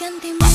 cantemos.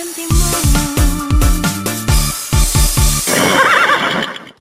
can be